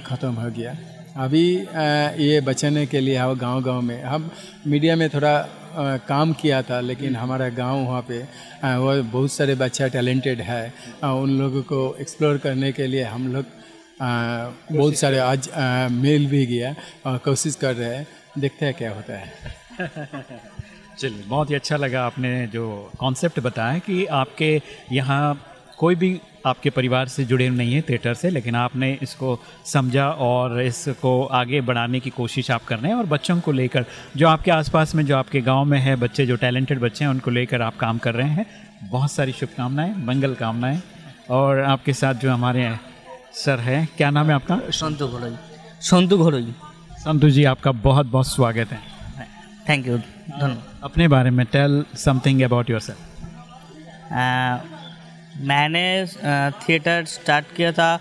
ख़त्म हो गया। अभी ये बचाने के लिए हम गाँव गाँव में हम मीडिया में थोड़ा काम किया था, लेकिन हमारा गाँव वहाँ पे वो बहुत सारे बच्चा टैलेंटेड है। उन लोगों को एक्सप्लोर करने के लिए हम लोग बहुत सारे आज मेल भी गया और कोशिश कर रहे हैं। देखते हैं क्या होता है। चलिए, बहुत ही अच्छा लगा आपने जो कॉन्सेप्ट बताया कि आपके यहाँ कोई भी आपके परिवार से जुड़े नहीं है थिएटर से लेकिन आपने इसको समझा और इसको आगे बढ़ाने की कोशिश आप कर रहे हैं। और बच्चों को लेकर जो आपके आसपास में जो आपके गाँव में है बच्चे जो टैलेंटेड बच्चे हैं उनको लेकर आप काम कर रहे हैं। बहुत सारी शुभकामनाएँ मंगल कामनाएँ। और आपके साथ जो हमारे सर हैं क्या नाम है आपका? संतु घोड़ोई। संतु घोड़ोई। संतु जी आपका बहुत बहुत स्वागत है। थैंक यू धन्यवाद। अपने बारे में tell something about your sir मैंने थिएटर स्टार्ट किया था।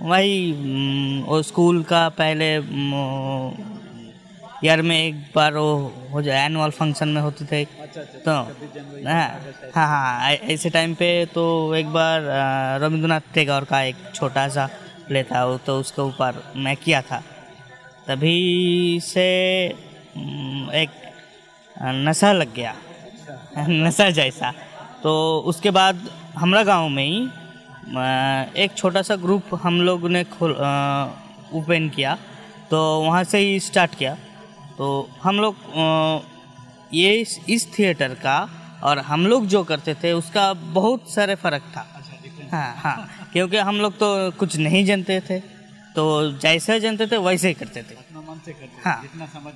वही वो स्कूल का पहले ईयर में एक बार वो हो जाए एनुअल फ़ंक्शन में होते थे। तो हाँ हाँ हाँ ऐसे टाइम पे तो एक बार रविंद्रनाथ टैगोर का एक छोटा सा प्ले था वो तो उसके ऊपर मैं किया था। तभी से एक नशा लग गया। नशा जैसा। तो उसके बाद हमारा गाँव में ही एक छोटा सा ग्रुप हम लोग ने खोल ओपन किया तो वहाँ से ही स्टार्ट किया। तो हम लोग ये इस, इस थिएटर का और हम लोग जो करते थे उसका बहुत सारे फ़र्क था। हाँ हाँ क्योंकि हम लोग तो कुछ नहीं जानते थे तो जैसे जानते थे वैसे ही करते थे। हाँ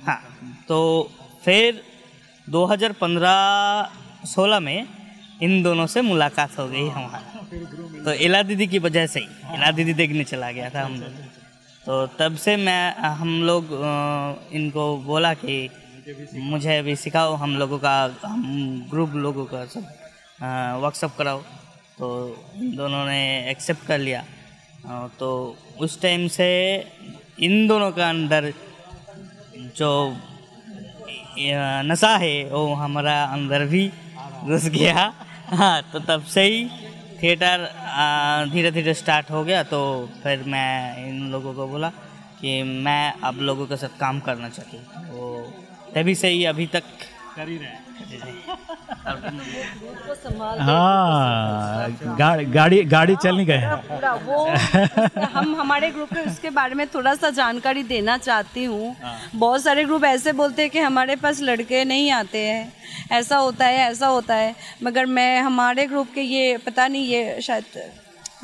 हाँ तो फिर 2015-16 में इन दोनों से मुलाकात हो गई हमारा। तो इला दीदी की वजह से ही, इला दीदी देखने चला गया था हम लोग। तो तब से मैं, हम लोग इनको बोला कि मुझे भी सिखाओ, हम लोगों का, हम ग्रुप लोगों का सब वर्कशॉप कराओ। तो दोनों ने एक्सेप्ट कर लिया। तो उस टाइम से इन दोनों का अंदर जो नशा है, वो हमारा अंदर भी घुस गया। हाँ तो तब से ही थिएटर धीरे धीरे स्टार्ट हो गया तो फिर मैं इन लोगों को बोला कि मैं अब लोगों के साथ काम करना चाहती वो तो तभी से ही अभी तक कर ही रहे हाँ गाड़ी गाड़ी गाड़ी चल नहीं गए। हैं पूरा वो हम हमारे ग्रुप में उसके बारे में थोड़ा सा जानकारी देना चाहती हूँ। बहुत सारे ग्रुप ऐसे बोलते हैं कि हमारे पास लड़के नहीं आते हैं। ऐसा होता है ऐसा होता है। मगर मैं हमारे ग्रुप के ये पता नहीं ये शायद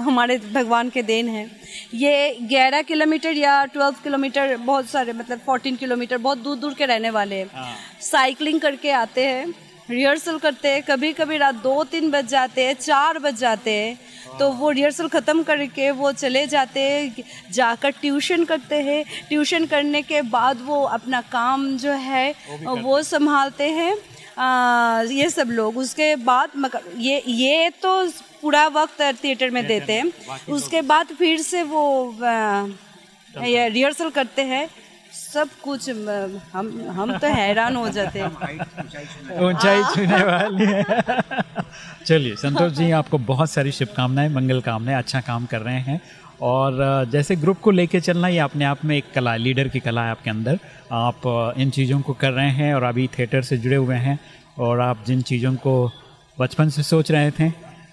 हमारे भगवान के देन है। ये 11 किलोमीटर या 12 किलोमीटर बहुत सारे मतलब 14 किलोमीटर बहुत दूर दूर के रहने वाले हैं। साइकिलिंग करके आते हैं रिहर्सल करते हैं कभी कभी रात दो तीन बज जाते हैं चार बज जाते हैं। तो वो रिहर्सल ख़त्म करके वो चले जाते हैं जाकर ट्यूशन करते हैं। ट्यूशन करने के बाद वो अपना काम जो है वो वो संभालते हैं। आ, ये सब लोग उसके बाद मगर ये ये तो पूरा वक्त थिएटर में देते हैं। उसके बाद फिर से वो रिहर्सल करते हैं। सब कुछ हम हम तो हैरान हो जाते हैं। ऊंचाई छूने वाली। है। चलिए संतोष जी आपको बहुत सारी शुभकामनाएँ मंगल कामनाएँ अच्छा काम कर रहे हैं। और जैसे ग्रुप को लेके चलना ये अपने आप में एक कला है लीडर की कला है आपके अंदर। आप इन चीज़ों को कर रहे हैं और अभी थिएटर से जुड़े हुए हैं। और आप जिन चीज़ों को बचपन से सोच रहे थे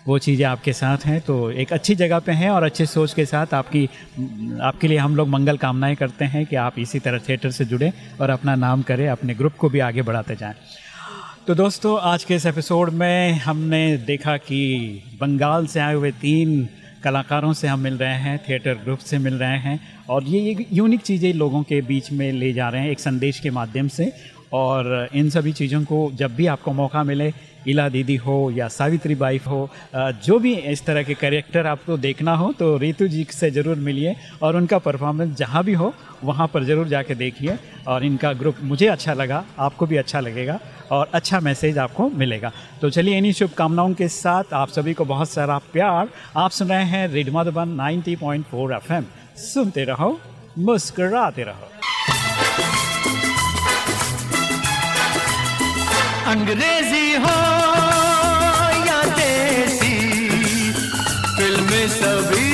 वो चीज़ें आपके साथ हैं तो एक अच्छी जगह पे हैं और अच्छे सोच के साथ आपकी, आपके लिए हम लोग मंगल कामनाएँ करते हैं कि आप इसी तरह थिएटर से जुड़ें और अपना नाम करें, अपने ग्रुप को भी आगे बढ़ाते जाएँ। तो दोस्तों, आज के इस एपिसोड में हमने देखा कि बंगाल से आए हुए तीन कलाकारों से हम मिल रहे हैं, थिएटर ग्रुप से मिल रहे हैं और ये एक यूनिक चीज़ें लोगों के बीच में ले जा रहे हैं एक संदेश के माध्यम से और इन सभी चीज़ों को जब भी आपको मौका मिले इला दीदी हो या सावित्री बाई हो जो भी इस तरह के कैरेक्टर आपको देखना हो तो रितु जी से ज़रूर मिलिए और उनका परफॉर्मेंस जहाँ भी हो, वहाँ पर ज़रूर जाके देखिए और इनका ग्रुप मुझे अच्छा लगा, आपको भी अच्छा लगेगा और अच्छा मैसेज आपको मिलेगा। तो चलिए इन्हीं शुभकामनाओं के साथ आप सभी को बहुत सारा प्यार। आप सुन रहे हैं रेड मधुबन 90.4 एफएम। सुनते रहो, मुस्कुराते रहो। अंग्रेज़ी हो या देसी फ़िल्में सभी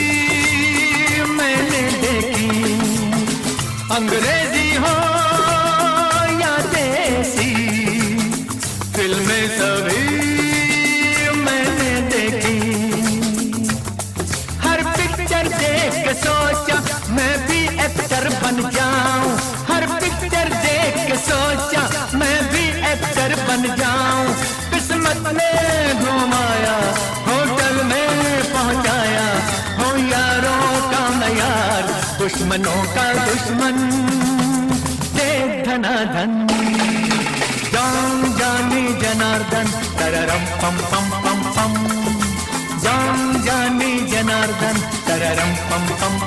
मैंने देखी। अंग्रेज़ी दुश्मनों का दुश्मन दे धनाधन। जान जाने जनार्दन, तररम पम पम पम पम। जान जाने जनार्दन, तररम पम पम